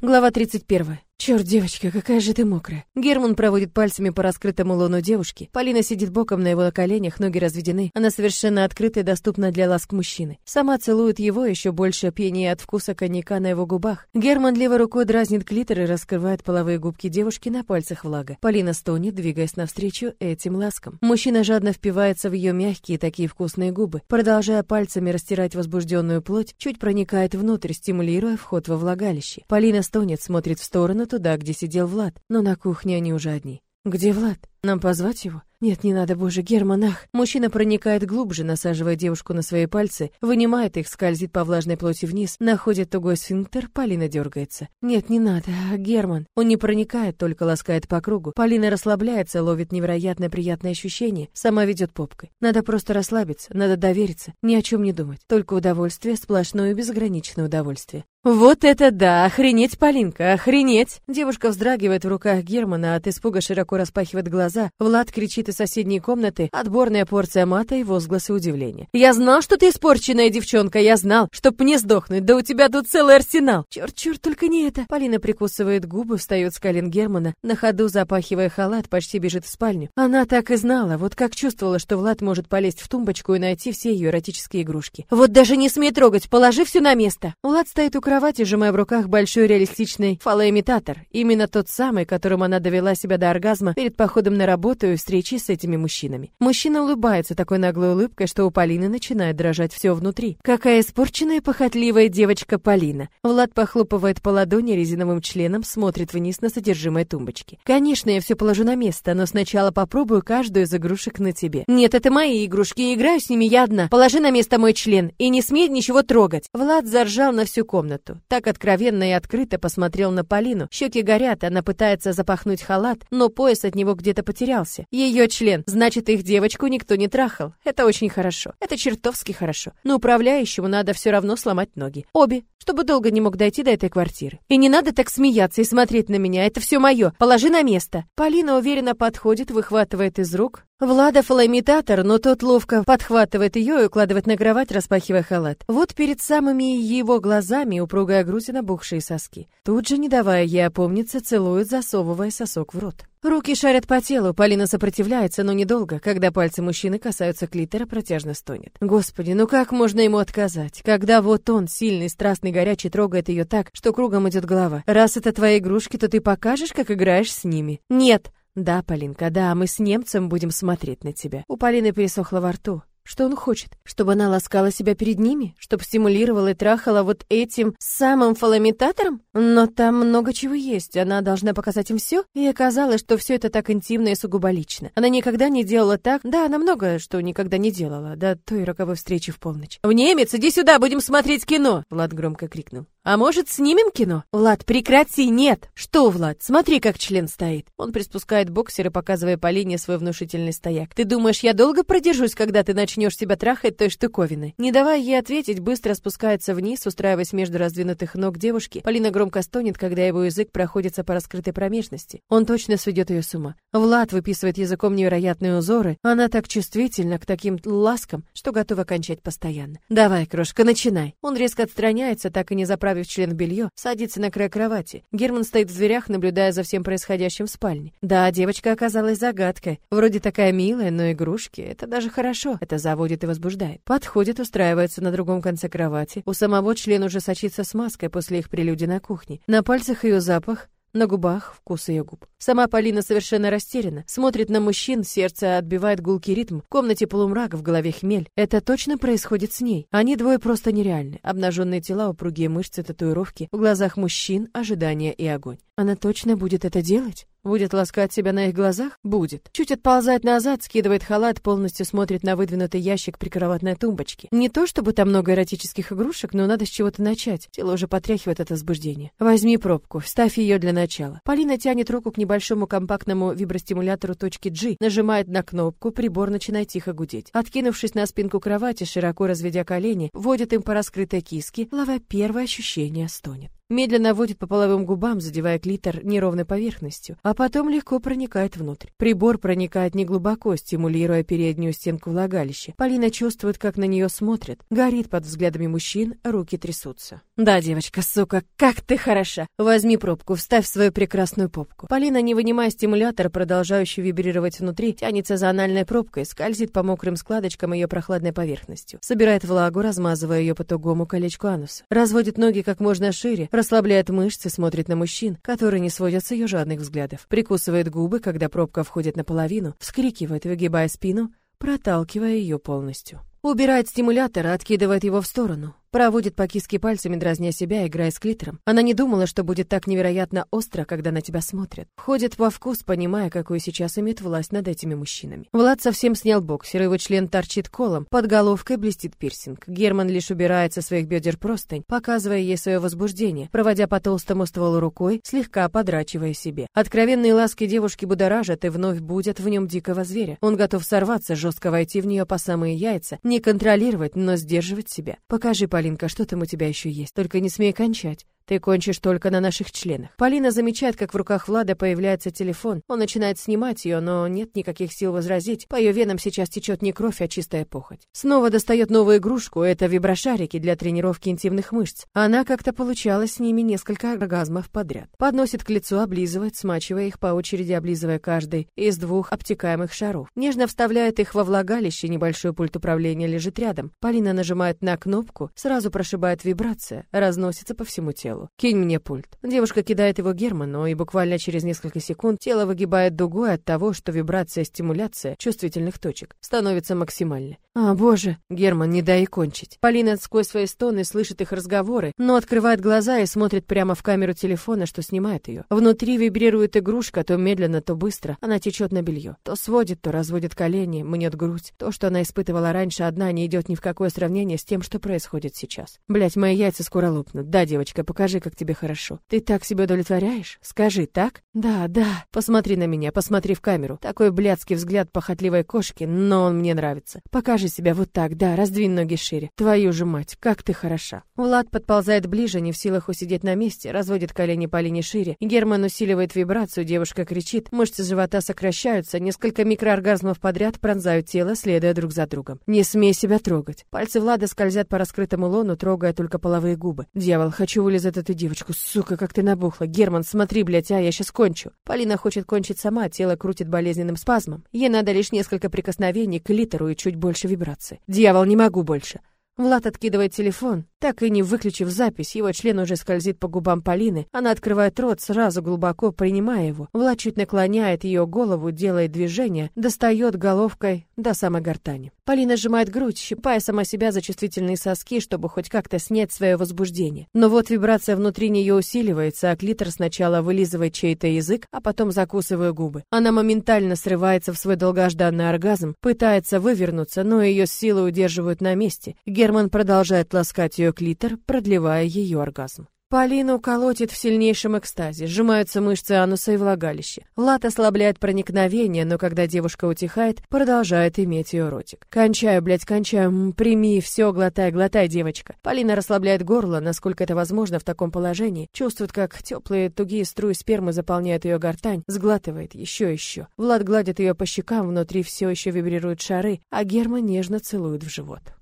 Глава 31. Черт, девочка, какая же ты мокрая. Герман проводит пальцами по раскрытому лону девушки. Полина сидит боком на его коленях, ноги разведены. Она совершенно открыта и доступна для ласк мужчины. Сама целует его, еще больше пьянее от вкуса коньяка на его губах. Герман левой рукой дразнит клитор и раскрывает половые губки девушки на пальцах влага. Полина стонет, двигаясь навстречу этим ласкам. Мужчина жадно впивается в ее мягкие такие вкусные губы. Продолжая пальцами растирать возбужденную плоть, чуть проникает внутрь, стимулируя вход во влагалище. Полина стонет, смотрит в сторону туда, где сидел Влад, но на кухне они уже одни. «Где Влад? Нам позвать его?» Нет, не надо, боже, Герман, ах. Мужчина проникает глубже, насаживая девушку на свои пальцы, вынимает их, скользит по влажной плоти вниз, находит тугой сфинктер, Полина дергается. Нет, не надо, а, Герман. Он не проникает, только ласкает по кругу. Полина расслабляется, ловит невероятно приятное ощущение, сама ведет попкой. Надо просто расслабиться, надо довериться, ни о чем не думать. Только удовольствие, сплошное безграничное удовольствие. Вот это да, охренеть, Полинка, охренеть! Девушка вздрагивает в руках Германа, от испуга широко распахивает глаза. Влад кричит из соседней комнаты отборная порция мата и возгласы удивления. «Я знал, что ты испорченная девчонка, я знал, чтоб мне сдохнуть, да у тебя тут целый арсенал!» «Черт, черт, только не это!» Полина прикусывает губы, встает с колен Германа, на ходу запахивая халат, почти бежит в спальню. Она так и знала, вот как чувствовала, что Влад может полезть в тумбочку и найти все ее эротические игрушки. «Вот даже не смей трогать, положи все на место!» Влад стоит у кровати, сжимая в руках большой реалистичный фалоимитатор, именно тот самый, которым она довела себя до оргазма перед походом на работу и встречей с этими мужчинами. Мужчина улыбается такой наглой улыбкой, что у Полины начинает дрожать все внутри. Какая испорченная, похотливая девочка Полина. Влад похлопывает по ладони резиновым членом, смотрит вниз на содержимое тумбочки. Конечно, я все положу на место, но сначала попробую каждую из игрушек на тебе. Нет, это мои игрушки, играю с ними я одна. Положи на место мой член и не смей ничего трогать. Влад заржал на всю комнату. Так откровенно и открыто посмотрел на Полину. Щеки горят, она пытается запахнуть халат, но пояс от него где-то потерялся. Ее член. Значит, их девочку никто не трахал. Это очень хорошо. Это чертовски хорошо. Но управляющему надо все равно сломать ноги. Обе, чтобы долго не мог дойти до этой квартиры. И не надо так смеяться и смотреть на меня. Это все мое. Положи на место. Полина уверенно подходит, выхватывает из рук, Влада фалоимитатор, но тот ловко подхватывает ее и укладывает на кровать, распахивая халат. Вот перед самыми его глазами упругая грудь и набухшие соски. Тут же, не давая ей опомниться, целует, засовывая сосок в рот. Руки шарят по телу, Полина сопротивляется, но недолго. Когда пальцы мужчины касаются клитора, протяжно стонет. Господи, ну как можно ему отказать? Когда вот он, сильный, страстный, горячий, трогает ее так, что кругом идет голова. Раз это твои игрушки, то ты покажешь, как играешь с ними. Нет, да, Полинка, да, мы с немцем будем смотреть на тебя. У Полины пересохло во рту. Что он хочет? Чтобы она ласкала себя перед ними? Чтобы стимулировала и трахала вот этим самым фаломитатором? Но там много чего есть, она должна показать им все. И оказалось, что все это так интимно и сугубо лично. Она никогда не делала так. Да, она многое, что никогда не делала, до той роковой встречи в полночь. «В немец, иди сюда, будем смотреть кино!» Влад громко крикнул. «А может, снимем кино?» «Влад, прекрати, нет!» «Что, Влад, смотри, как член стоит!» Он приспускает боксер и показывая Полине свой внушительный стояк. «Ты думаешь, я долго продержусь, когда ты начнешь себя трахать той штуковиной?» Не давая ей ответить, быстро спускается вниз, устраиваясь между раздвинутых ног девушки. Полина громко стонет, когда его язык проходится по раскрытой промежности. Он точно сведет ее с ума. Влад выписывает языком невероятные узоры. Она так чувствительна к таким ласкам, что готова кончать постоянно. «Давай, крошка, начинай!» Он резко отстраняется, так и не заправив заправив член в белье, садится на край кровати. Герман стоит в дверях, наблюдая за всем происходящим в спальне. Да, девочка оказалась загадкой. Вроде такая милая, но игрушки — это даже хорошо. Это заводит и возбуждает. Подходит, устраивается на другом конце кровати. У самого член уже сочится смазкой после их прелюдии на кухне. На пальцах ее запах, на губах вкус ее губ. Сама Полина совершенно растеряна. Смотрит на мужчин, сердце отбивает гулкий ритм. В комнате полумрак, в голове хмель. Это точно происходит с ней. Они двое просто нереальны. Обнаженные тела, упругие мышцы, татуировки. В глазах мужчин ожидание и огонь. Она точно будет это делать? Будет ласкать себя на их глазах? Будет. Чуть отползает назад, скидывает халат, полностью смотрит на выдвинутый ящик прикроватной тумбочки. Не то чтобы там много эротических игрушек, но надо с чего-то начать. Тело уже потряхивает от возбуждения. Возьми пробку, вставь ее для начала. Полина тянет руку к небольшому компактному вибростимулятору точки G, нажимает на кнопку, прибор начинает тихо гудеть. Откинувшись на спинку кровати, широко разведя колени, вводит им по раскрытой киске, ловя первое ощущение, стонет. Медленно водит по половым губам, задевая клитор неровной поверхностью, а потом легко проникает внутрь. Прибор проникает неглубоко, стимулируя переднюю стенку влагалища. Полина чувствует, как на нее смотрят, горит под взглядами мужчин, руки трясутся. «Да, девочка, сука, как ты хороша! Возьми пробку, вставь свою прекрасную попку». Полина, не вынимая стимулятор, продолжающий вибрировать внутри, тянется за анальной пробкой, скользит по мокрым складочкам ее прохладной поверхностью. Собирает влагу, размазывая ее по тугому колечку ануса. Разводит ноги как можно шире, расслабляет мышцы, смотрит на мужчин, которые не сводят с ее жадных взглядов. Прикусывает губы, когда пробка входит наполовину, вскрикивает, выгибая спину, проталкивая ее полностью. Убирает стимулятор, откидывает его в сторону. Проводит по киске пальцами, дразня себя, играя с клитором. Она не думала, что будет так невероятно остро, когда на тебя смотрят. Входит во вкус, понимая, какую сейчас имеет власть над этими мужчинами. Влад совсем снял боксер, его член торчит колом, под головкой блестит пирсинг. Герман лишь убирает со своих бедер простынь, показывая ей свое возбуждение, проводя по толстому стволу рукой, слегка подрачивая себе. Откровенные ласки девушки будоражат и вновь будят в нем дикого зверя. Он готов сорваться, жестко войти в нее по самые яйца, не контролировать, но сдерживать себя. Покажи, Полинка, что там у тебя еще есть? Только не смей кончать. Ты кончишь только на наших членах. Полина замечает, как в руках Влада появляется телефон. Он начинает снимать ее, но нет никаких сил возразить. По ее венам сейчас течет не кровь, а чистая похоть. Снова достает новую игрушку. Это виброшарики для тренировки интимных мышц. Она как-то получала с ними несколько оргазмов подряд. Подносит к лицу, облизывает, смачивая их по очереди, облизывая каждый из двух обтекаемых шаров. Нежно вставляет их во влагалище, небольшой пульт управления лежит рядом. Полина нажимает на кнопку, сразу прошибает вибрация, разносится по всему телу телу. «Кинь мне пульт». Девушка кидает его Герману, и буквально через несколько секунд тело выгибает дугой от того, что вибрация-стимуляция чувствительных точек становится максимальной. «А, боже!» Герман, не дай кончить. Полина сквозь свои стоны слышит их разговоры, но открывает глаза и смотрит прямо в камеру телефона, что снимает ее. Внутри вибрирует игрушка, то медленно, то быстро. Она течет на белье. То сводит, то разводит колени, мнет грудь. То, что она испытывала раньше одна, не идет ни в какое сравнение с тем, что происходит сейчас. Блять, мои яйца скоро лопнут. Да, девочка, покажи, как тебе хорошо. Ты так себя удовлетворяешь? Скажи, так? Да, да. Посмотри на меня, посмотри в камеру. Такой блядский взгляд похотливой кошки, но он мне нравится. Покажи себя вот так, да, раздвинь ноги шире. Твою же мать, как ты хороша. Влад подползает ближе, не в силах усидеть на месте, разводит колени по линии шире. Герман усиливает вибрацию, девушка кричит, мышцы живота сокращаются, несколько микрооргазмов подряд пронзают тело, следуя друг за другом. Не смей себя трогать. Пальцы Влада скользят по раскрытому лону, трогая только половые губы. Дьявол, хочу вылезать эту девочку, сука, как ты набухла. Герман, смотри, блядь, а я сейчас кончу. Полина хочет кончить сама, тело крутит болезненным спазмом. Ей надо лишь несколько прикосновений к литеру и чуть больше вибрации. Дьявол, не могу больше. Влад откидывает телефон, так и не выключив запись, его член уже скользит по губам Полины. Она открывает рот, сразу глубоко принимая его. Влад чуть наклоняет ее голову, делает движение, достает головкой до самой гортани. Полина сжимает грудь, щипая сама себя за чувствительные соски, чтобы хоть как-то снять свое возбуждение. Но вот вибрация внутри нее усиливается, а клитор сначала вылизывает чей-то язык, а потом закусывая губы. Она моментально срывается в свой долгожданный оргазм, пытается вывернуться, но ее силы удерживают на месте. Герман продолжает ласкать ее клитор, продлевая ее оргазм. Полину колотит в сильнейшем экстазе, сжимаются мышцы ануса и влагалища. Лат ослабляет проникновение, но когда девушка утихает, продолжает иметь ее ротик. «Кончаю, блядь, кончаю, прими, все, глотай, глотай, девочка». Полина расслабляет горло, насколько это возможно в таком положении, чувствует, как теплые тугие струи спермы заполняют ее гортань, сглатывает еще еще. Влад гладит ее по щекам, внутри все еще вибрируют шары, а Герман нежно целует в живот.